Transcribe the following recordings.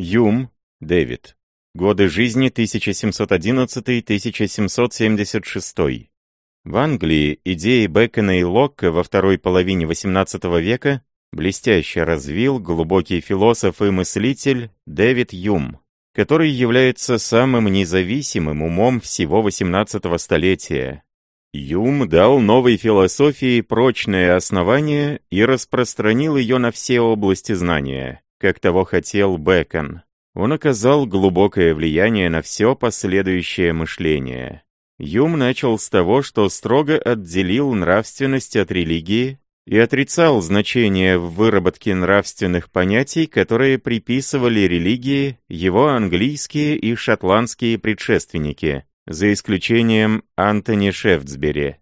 Юм, Дэвид. Годы жизни 1711-1776. В Англии идеи Бекона и Локка во второй половине XVIII века блестяще развил глубокий философ и мыслитель Дэвид Юм, который является самым независимым умом всего XVIII столетия. Юм дал новой философии прочное основание и распространил ее на все области знания, как того хотел Бекон. Он оказал глубокое влияние на все последующее мышление. Юм начал с того, что строго отделил нравственность от религии и отрицал значение в выработке нравственных понятий, которые приписывали религии его английские и шотландские предшественники, за исключением Антони Шефтсбери.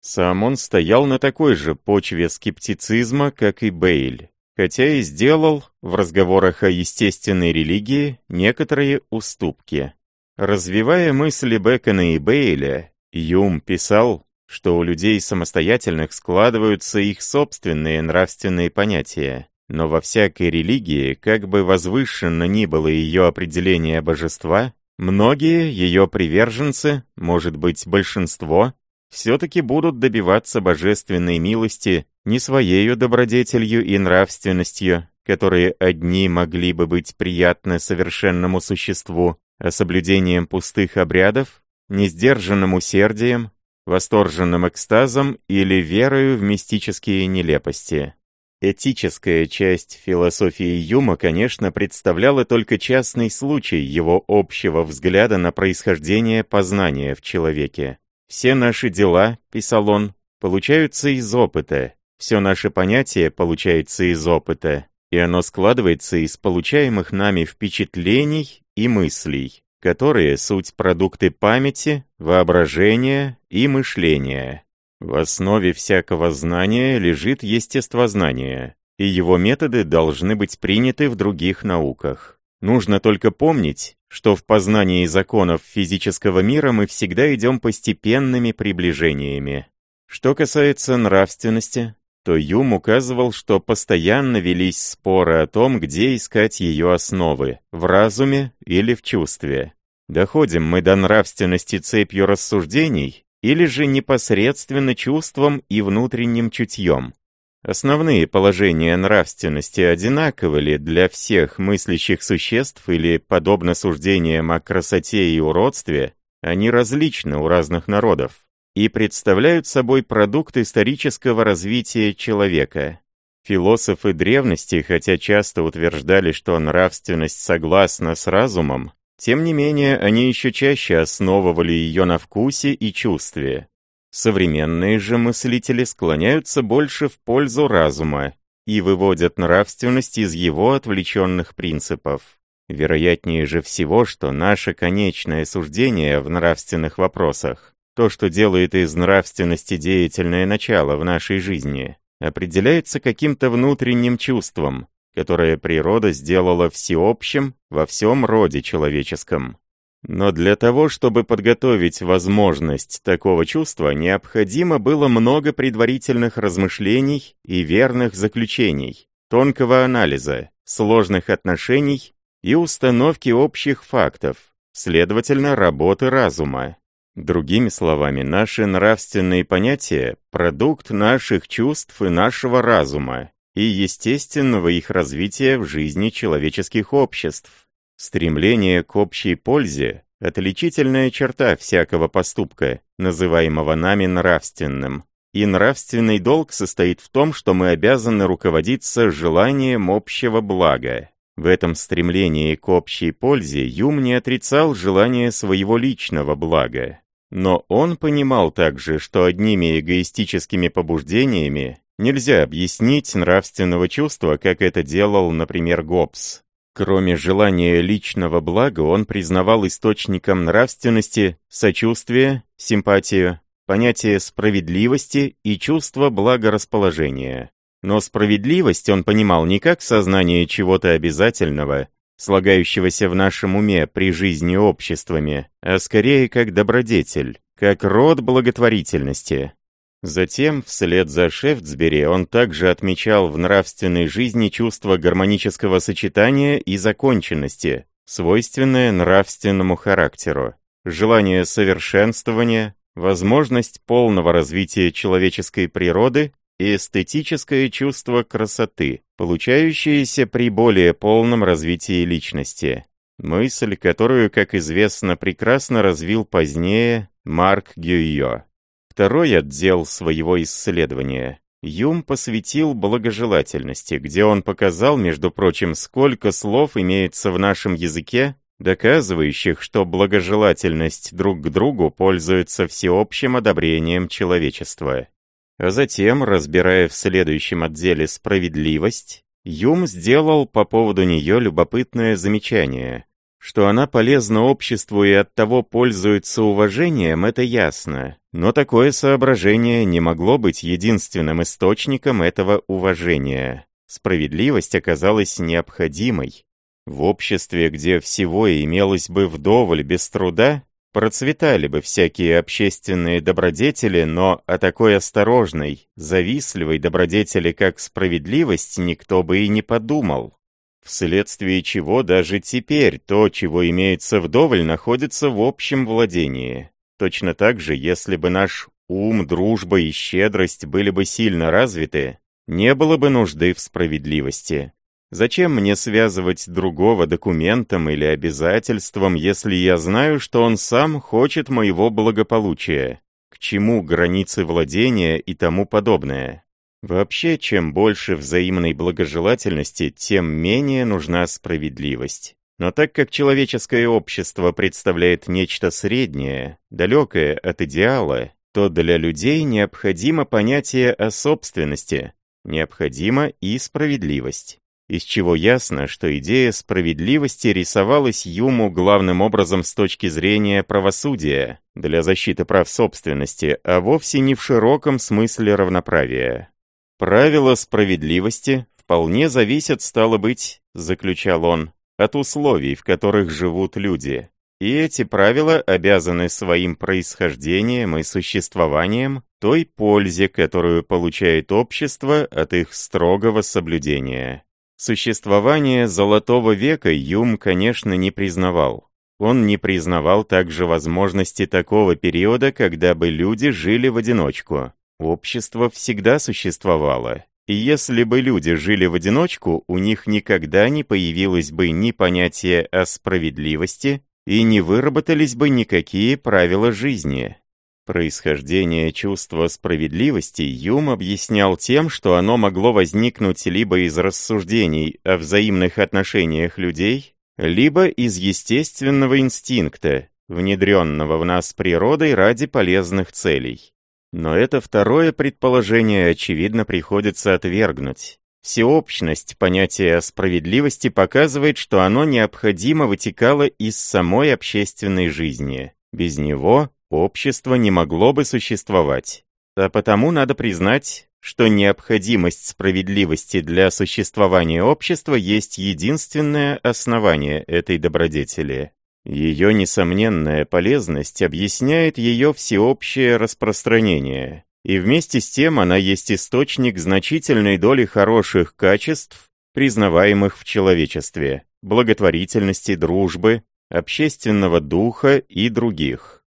Сам он стоял на такой же почве скептицизма, как и Бейль, хотя и сделал в разговорах о естественной религии некоторые уступки. Развивая мысли Бекона и Бейля, Юм писал, что у людей самостоятельных складываются их собственные нравственные понятия, но во всякой религии, как бы возвышенно ни было ее определение божества, многие ее приверженцы, может быть большинство, все-таки будут добиваться божественной милости не своею добродетелью и нравственностью, которые одни могли бы быть приятны совершенному существу, а соблюдением пустых обрядов, несдержанным усердием, восторженным экстазом или верою в мистические нелепости. Этическая часть философии Юма, конечно, представляла только частный случай его общего взгляда на происхождение познания в человеке. «Все наши дела, — писал он, — получаются из опыта, все наше понятие получается из опыта, и оно складывается из получаемых нами впечатлений и мыслей, которые суть продукты памяти, воображения и мышления. В основе всякого знания лежит естествознание, и его методы должны быть приняты в других науках. Нужно только помнить, что в познании законов физического мира мы всегда идем постепенными приближениями. Что касается нравственности, то Юм указывал, что постоянно велись споры о том, где искать ее основы – в разуме или в чувстве. Доходим мы до нравственности цепью рассуждений или же непосредственно чувством и внутренним чутьем. Основные положения нравственности одинаковы ли для всех мыслящих существ или, подобно суждениям о красоте и уродстве, они различны у разных народов и представляют собой продукт исторического развития человека. Философы древности, хотя часто утверждали, что нравственность согласна с разумом, тем не менее они еще чаще основывали ее на вкусе и чувстве. Современные же мыслители склоняются больше в пользу разума и выводят нравственность из его отвлеченных принципов. Вероятнее же всего, что наше конечное суждение в нравственных вопросах то, что делает из нравственности деятельное начало в нашей жизни, определяется каким-то внутренним чувством, которое природа сделала всеобщим во всем роде человеческом. Но для того, чтобы подготовить возможность такого чувства, необходимо было много предварительных размышлений и верных заключений, тонкого анализа, сложных отношений и установки общих фактов, следовательно, работы разума. Другими словами, наши нравственные понятия – продукт наших чувств и нашего разума, и естественного их развития в жизни человеческих обществ. Стремление к общей пользе – отличительная черта всякого поступка, называемого нами нравственным. И нравственный долг состоит в том, что мы обязаны руководиться желанием общего блага. В этом стремлении к общей пользе Юм не отрицал желание своего личного блага. Но он понимал также, что одними эгоистическими побуждениями нельзя объяснить нравственного чувства, как это делал, например, Гоббс. Кроме желания личного блага, он признавал источником нравственности сочувствие, симпатию, понятие справедливости и чувство благорасположения. Но справедливость он понимал не как сознание чего-то обязательного, слагающегося в нашем уме при жизни обществами, а скорее как добродетель, как род благотворительности. Затем, вслед за Шефтсбери, он также отмечал в нравственной жизни чувство гармонического сочетания и законченности, свойственное нравственному характеру, желание совершенствования, возможность полного развития человеческой природы и эстетическое чувство красоты, получающееся при более полном развитии личности. Мысль, которую, как известно, прекрасно развил позднее Марк Гюйо. Второй отдел своего исследования Юм посвятил благожелательности, где он показал, между прочим, сколько слов имеется в нашем языке, доказывающих, что благожелательность друг к другу пользуется всеобщим одобрением человечества. А затем, разбирая в следующем отделе справедливость, Юм сделал по поводу нее любопытное замечание. Что она полезна обществу и оттого пользуется уважением, это ясно. Но такое соображение не могло быть единственным источником этого уважения. Справедливость оказалась необходимой. В обществе, где всего имелось бы вдоволь без труда, процветали бы всякие общественные добродетели, но о такой осторожной, завистливой добродетели, как справедливость, никто бы и не подумал вследствие чего даже теперь то, чего имеется вдоволь, находится в общем владении. Точно так же, если бы наш ум, дружба и щедрость были бы сильно развиты, не было бы нужды в справедливости. Зачем мне связывать другого документом или обязательством, если я знаю, что он сам хочет моего благополучия? К чему границы владения и тому подобное? Вообще, чем больше взаимной благожелательности, тем менее нужна справедливость. Но так как человеческое общество представляет нечто среднее, далекое от идеала, то для людей необходимо понятие о собственности, необходима и справедливость. Из чего ясно, что идея справедливости рисовалась Юму главным образом с точки зрения правосудия, для защиты прав собственности, а вовсе не в широком смысле равноправия. Правила справедливости вполне зависят, стало быть, заключал он, от условий, в которых живут люди. И эти правила обязаны своим происхождением и существованием той пользе, которую получает общество от их строгого соблюдения. Существование Золотого века Юм, конечно, не признавал. Он не признавал также возможности такого периода, когда бы люди жили в одиночку. Общество всегда существовало, и если бы люди жили в одиночку, у них никогда не появилось бы ни понятия о справедливости и не выработались бы никакие правила жизни. Происхождение чувства справедливости Юм объяснял тем, что оно могло возникнуть либо из рассуждений о взаимных отношениях людей, либо из естественного инстинкта, внедренного в нас природой ради полезных целей. Но это второе предположение, очевидно, приходится отвергнуть. Всеобщность понятия справедливости показывает, что оно необходимо вытекало из самой общественной жизни. Без него общество не могло бы существовать. А потому надо признать, что необходимость справедливости для существования общества есть единственное основание этой добродетели. Ее несомненная полезность объясняет ее всеобщее распространение, и вместе с тем она есть источник значительной доли хороших качеств, признаваемых в человечестве, благотворительности, дружбы, общественного духа и других.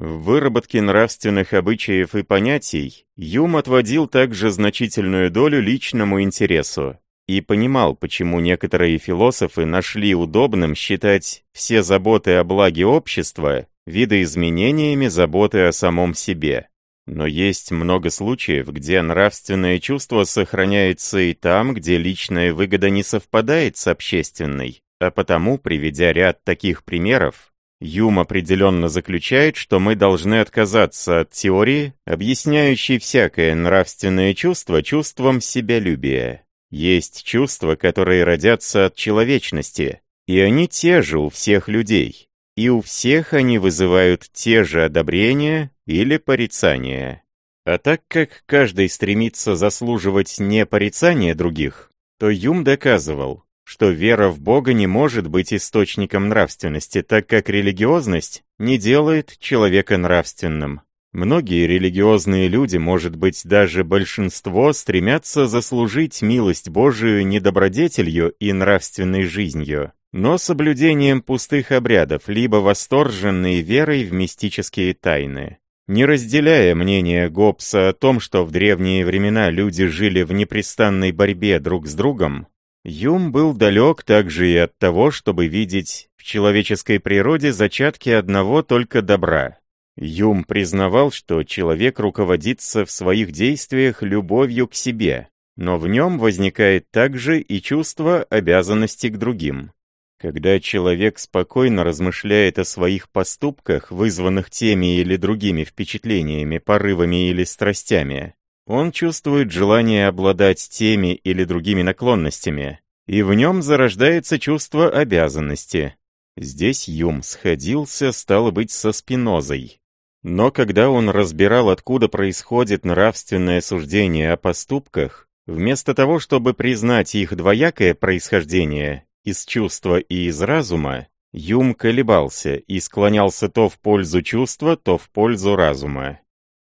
В выработке нравственных обычаев и понятий Юм отводил также значительную долю личному интересу, и понимал, почему некоторые философы нашли удобным считать все заботы о благе общества видоизменениями заботы о самом себе. Но есть много случаев, где нравственное чувство сохраняется и там, где личная выгода не совпадает с общественной, а потому, приведя ряд таких примеров, Юм определенно заключает, что мы должны отказаться от теории, объясняющей всякое нравственное чувство чувством себялюбия. Есть чувства, которые родятся от человечности, и они те же у всех людей, и у всех они вызывают те же одобрения или порицания. А так как каждый стремится заслуживать не порицания других, то Юм доказывал, что вера в Бога не может быть источником нравственности, так как религиозность не делает человека нравственным. Многие религиозные люди, может быть, даже большинство, стремятся заслужить милость Божию не добродетелью и нравственной жизнью, но соблюдением пустых обрядов, либо восторженной верой в мистические тайны. Не разделяя мнение Гоббса о том, что в древние времена люди жили в непрестанной борьбе друг с другом, Юм был далек также и от того, чтобы видеть в человеческой природе зачатки одного только добра. Юм признавал, что человек руководится в своих действиях любовью к себе, но в нем возникает также и чувство обязанности к другим. Когда человек спокойно размышляет о своих поступках, вызванных теми или другими впечатлениями, порывами или страстями, он чувствует желание обладать теми или другими наклонностями, и в нем зарождается чувство обязанности. Здесь Юм сходился, стало быть, со Спинозой. Но когда он разбирал, откуда происходит нравственное суждение о поступках, вместо того, чтобы признать их двоякое происхождение из чувства и из разума, Юм колебался и склонялся то в пользу чувства, то в пользу разума.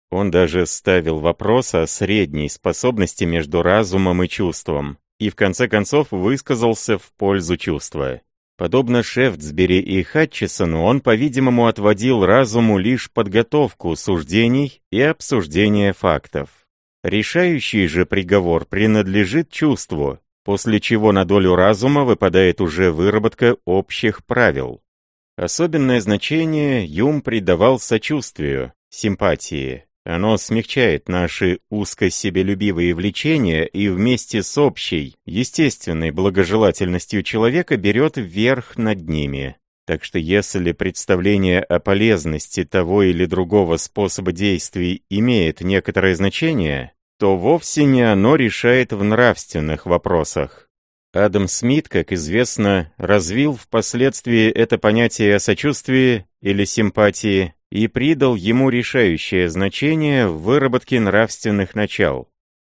Он даже ставил вопрос о средней способности между разумом и чувством, и в конце концов высказался в пользу чувства. Подобно Шефтсбери и Хатчесону, он, по-видимому, отводил разуму лишь подготовку суждений и обсуждение фактов. Решающий же приговор принадлежит чувству, после чего на долю разума выпадает уже выработка общих правил. Особенное значение Юм придавал сочувствию, симпатии. Оно смягчает наши узко-себелюбивые влечения и вместе с общей, естественной благожелательностью человека берет верх над ними. Так что если представление о полезности того или другого способа действий имеет некоторое значение, то вовсе не оно решает в нравственных вопросах. Адам Смит, как известно, развил впоследствии это понятие о сочувствии или симпатии и придал ему решающее значение в выработке нравственных начал.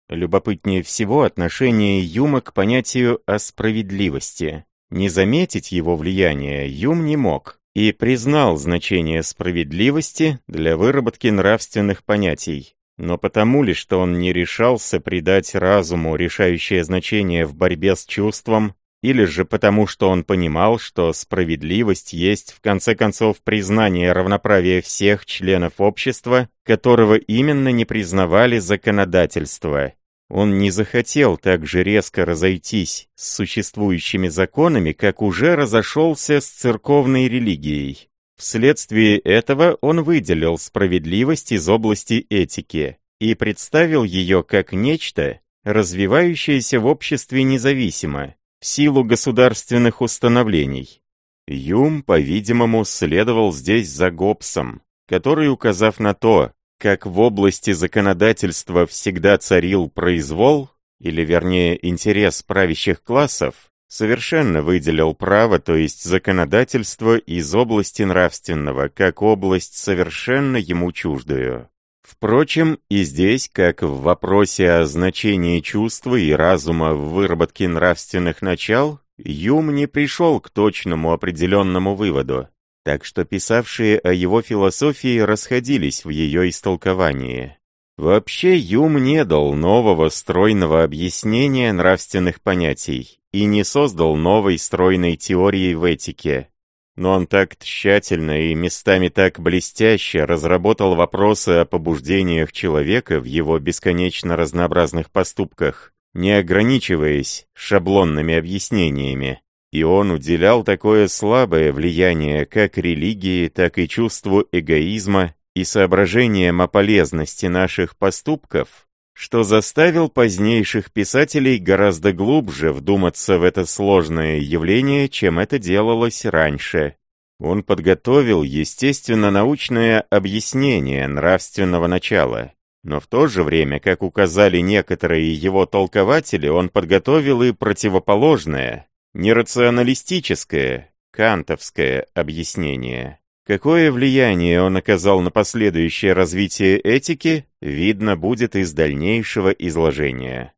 Любопытнее всего отношение Юма к понятию о справедливости. Не заметить его влияние Юм не мог и признал значение справедливости для выработки нравственных понятий. Но потому ли, что он не решался придать разуму решающее значение в борьбе с чувством, или же потому, что он понимал, что справедливость есть в конце концов признание равноправия всех членов общества, которого именно не признавали законодательство. Он не захотел так же резко разойтись с существующими законами, как уже разошелся с церковной религией. Вследствие этого он выделил справедливость из области этики и представил ее как нечто, развивающееся в обществе независимо, в силу государственных установлений. Юм, по-видимому, следовал здесь за Гоббсом, который, указав на то, как в области законодательства всегда царил произвол, или вернее интерес правящих классов, совершенно выделил право, то есть законодательство, из области нравственного, как область совершенно ему чуждую. Впрочем, и здесь, как в вопросе о значении чувства и разума в выработке нравственных начал, Юм не пришел к точному определенному выводу, так что писавшие о его философии расходились в ее истолковании. Вообще Юм не дал нового стройного объяснения нравственных понятий и не создал новой стройной теории в этике, но он так тщательно и местами так блестяще разработал вопросы о побуждениях человека в его бесконечно разнообразных поступках, не ограничиваясь шаблонными объяснениями. И он уделял такое слабое влияние как религии, так и чувству эгоизма и соображениям о полезности наших поступков, что заставил позднейших писателей гораздо глубже вдуматься в это сложное явление, чем это делалось раньше. Он подготовил естественно-научное объяснение нравственного начала, но в то же время, как указали некоторые его толкователи, он подготовил и противоположное, нерационалистическое, кантовское объяснение. Какое влияние он оказал на последующее развитие этики, видно будет из дальнейшего изложения.